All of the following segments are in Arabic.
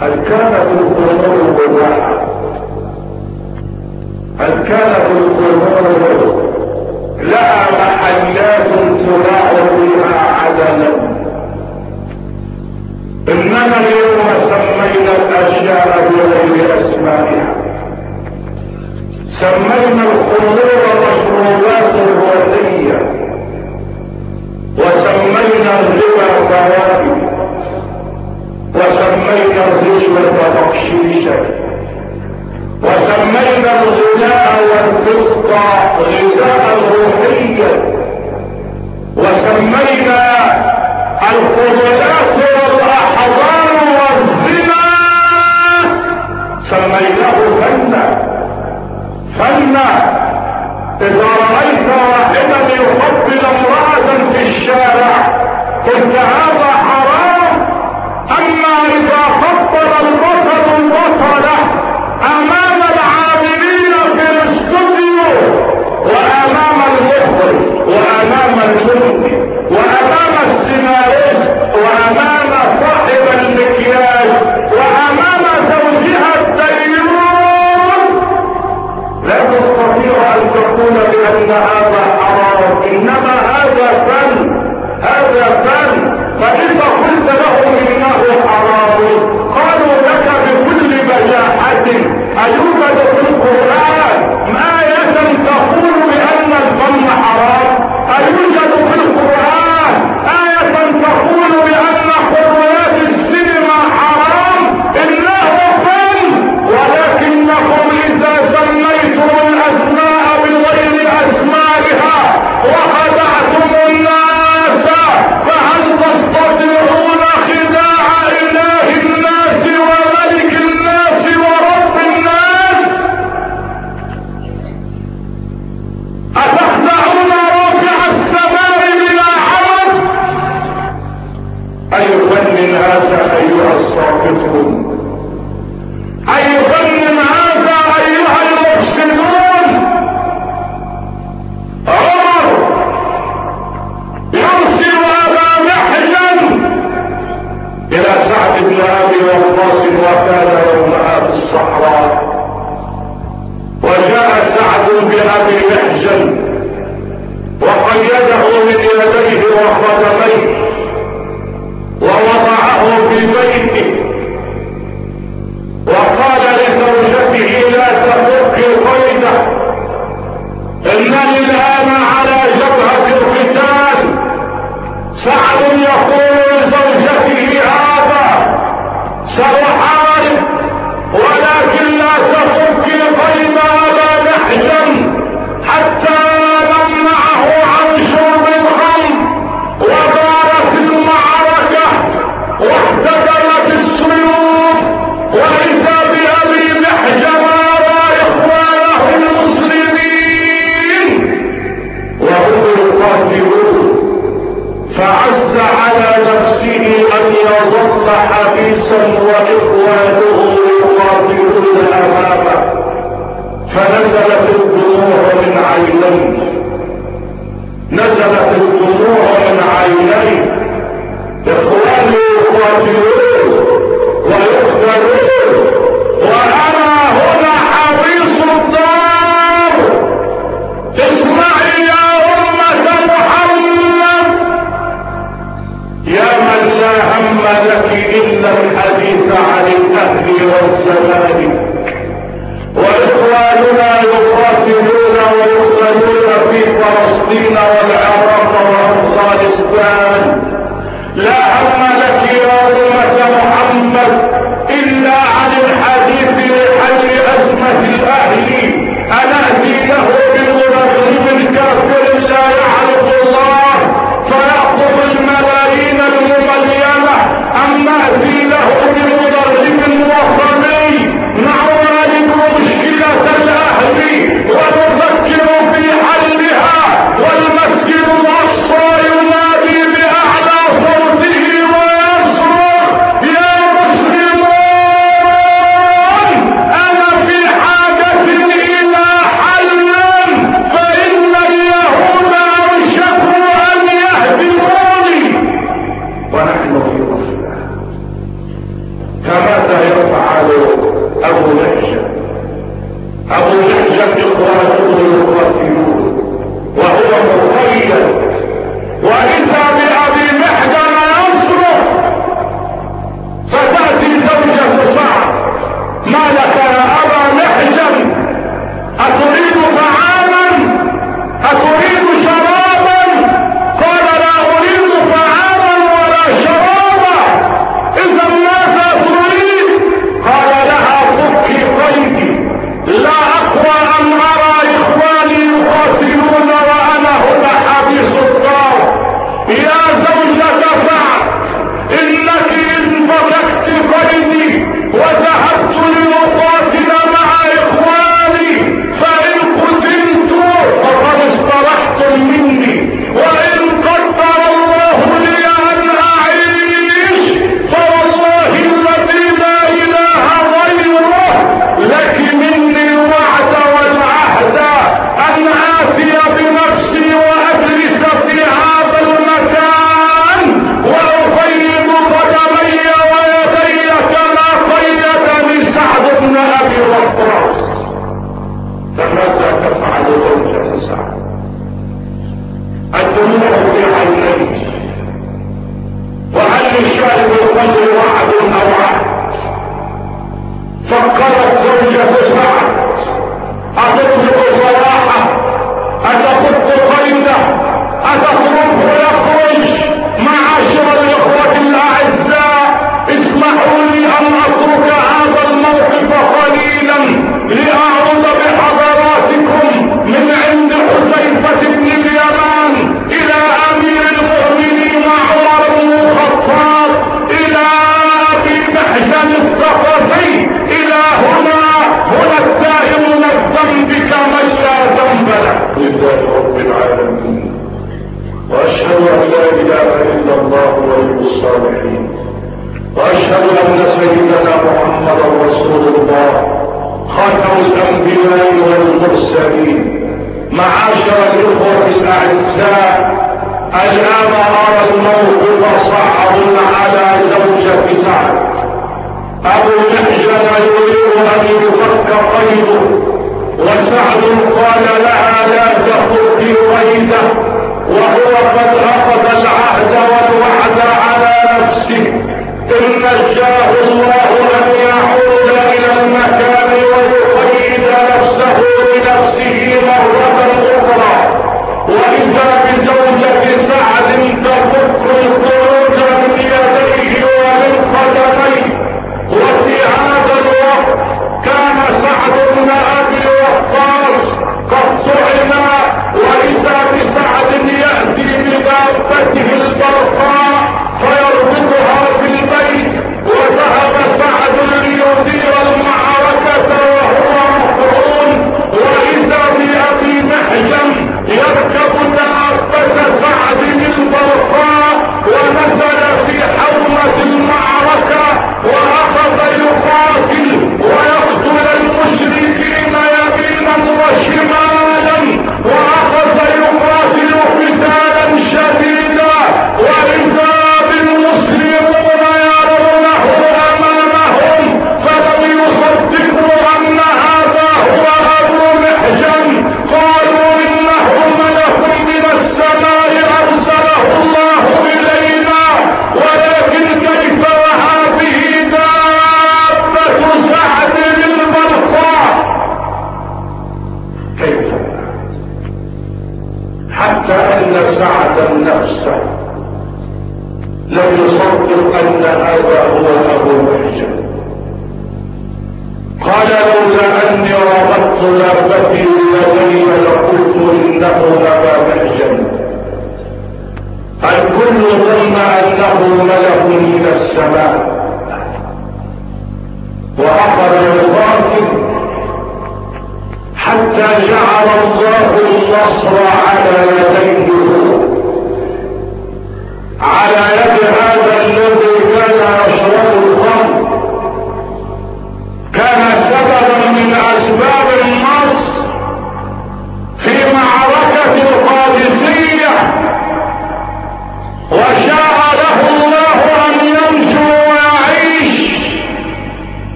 هل كان بالقرآن وضع هل كان بالقرآن وضع لا محلات تراع فيها عدلا. إنما اليوم سمينا الاشياء بغير أسمائها. سمينا القبور مشروبات الورديه وسمينا الربا ضوابط وسمينا الرجل تبخشيشا وسمينا الغناء والفسق غذاء روحيا وسمينا الخذلات والاحضان والزنا. سميناه فنا. فنا. إذا رأيت واحدا يقبل امرأة في الشارع قلت هذا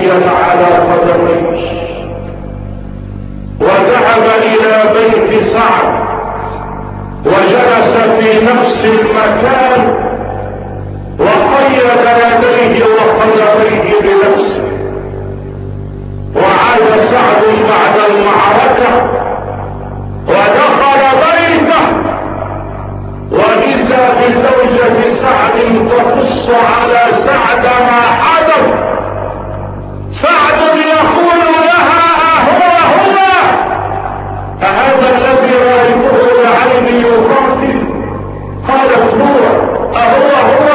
مشيت على قدميه وذهب إلى بيت سعد وجلس في نفس المكان وقيد يديه وقدميه بنفسه. وعاد سعد بعد المعركة ودخل بيته. واذا بزوجة سعد تقص على سعد ما سعد يقول لها هو هو. أهذا الذي رايته لعلي يقاتل قالت هو أهو هو.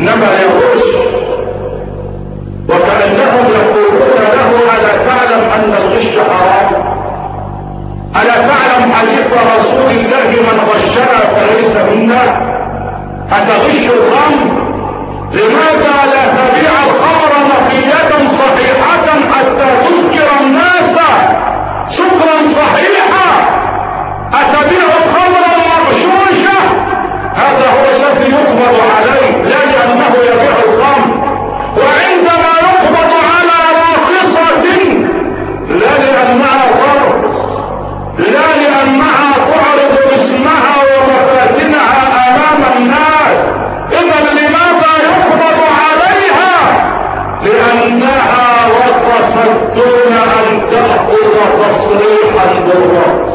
إنما يغش وكأنهم يقولون له ألا تعلم أن الغش حرام؟ ألا تعلم حديث رسول الله من غشنا فليس منا؟ أتغش الخمر لماذا لا تبيعه the Lord.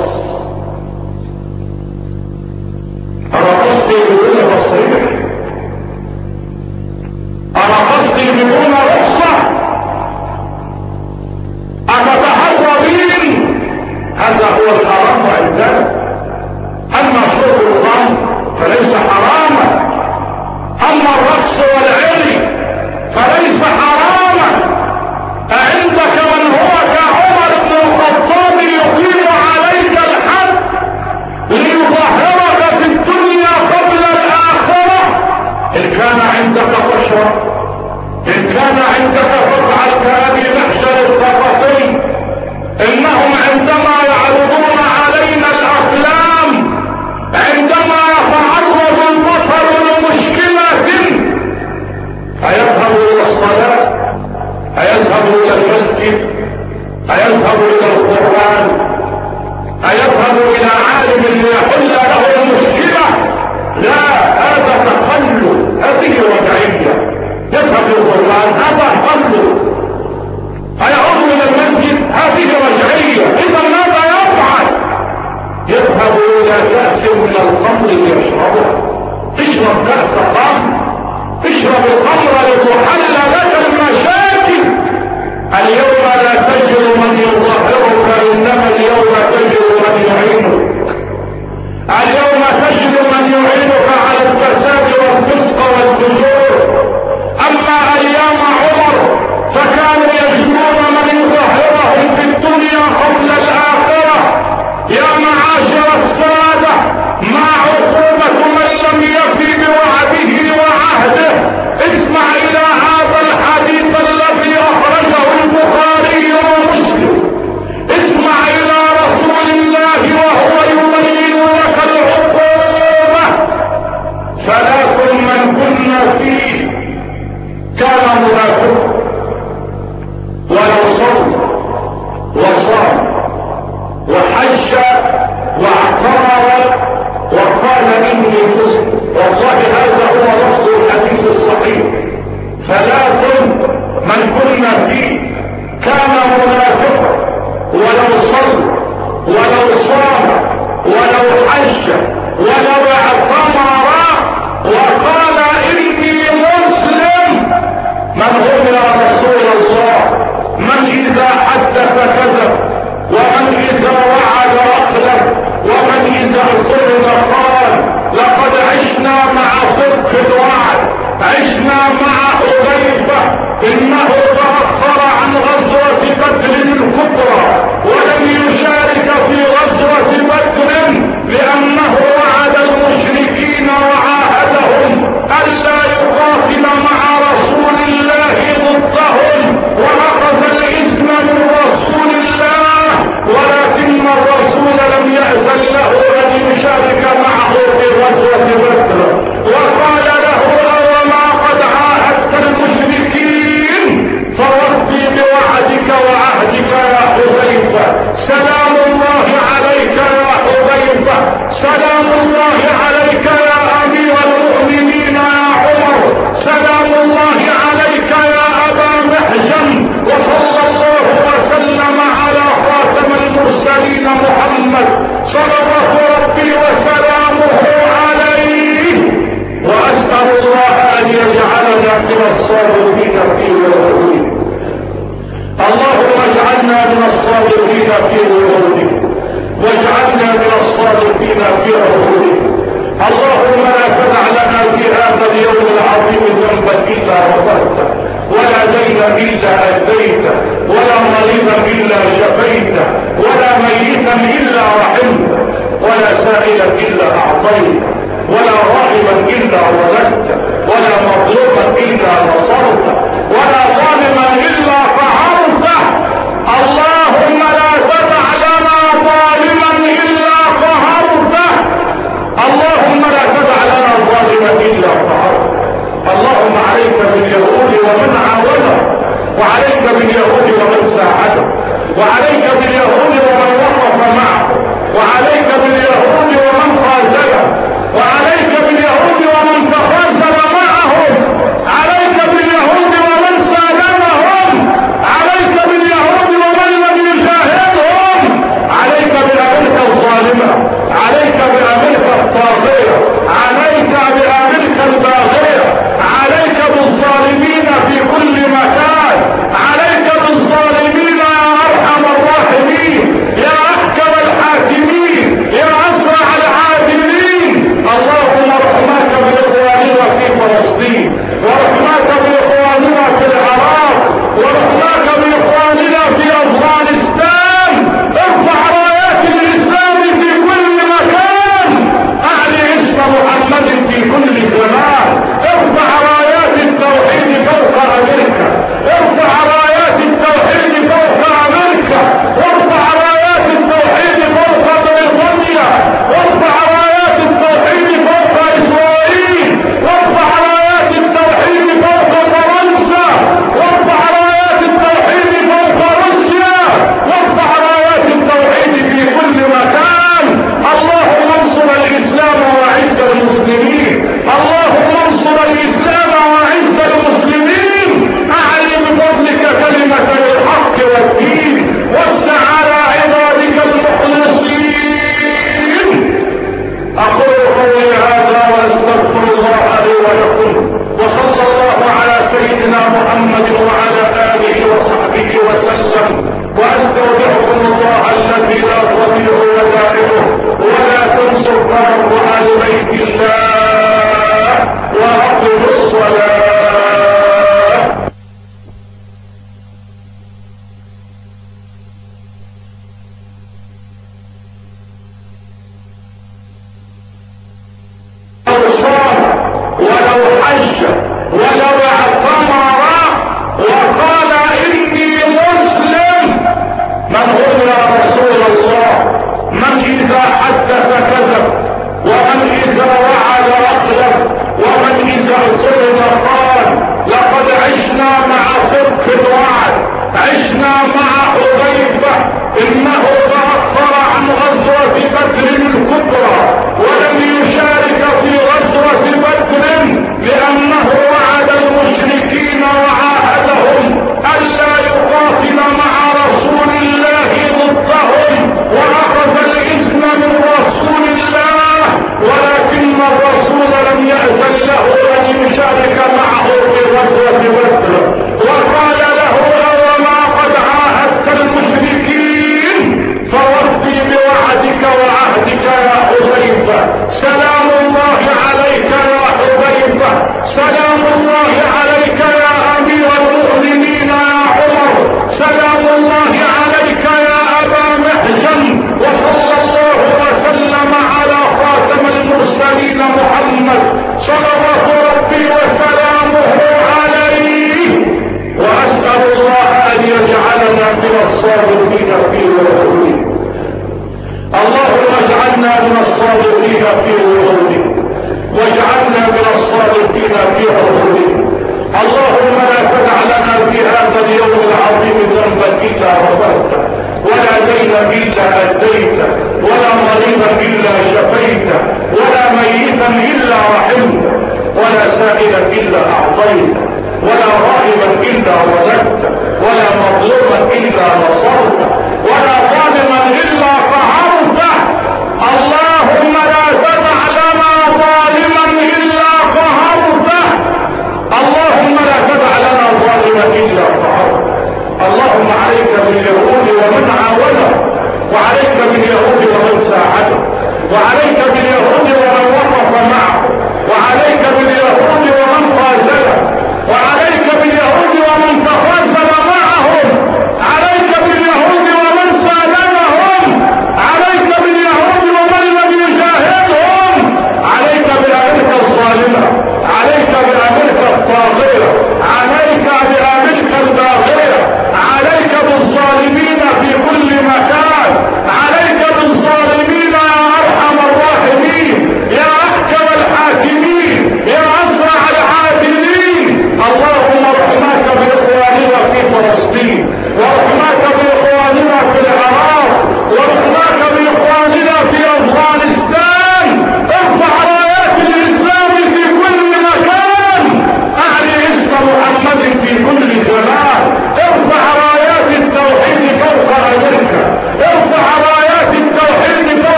إلا أعطيت ولا راغبا إلا وجدت ولا مظلوما إلا نصرت ولا ظالما إلا فعلت. اللهم لا تدع لنا ظالما إلا قهرته اللهم لا تدع لنا ظالما إلا قهرته اللهم عليك باليهود ومن عاونه وعليك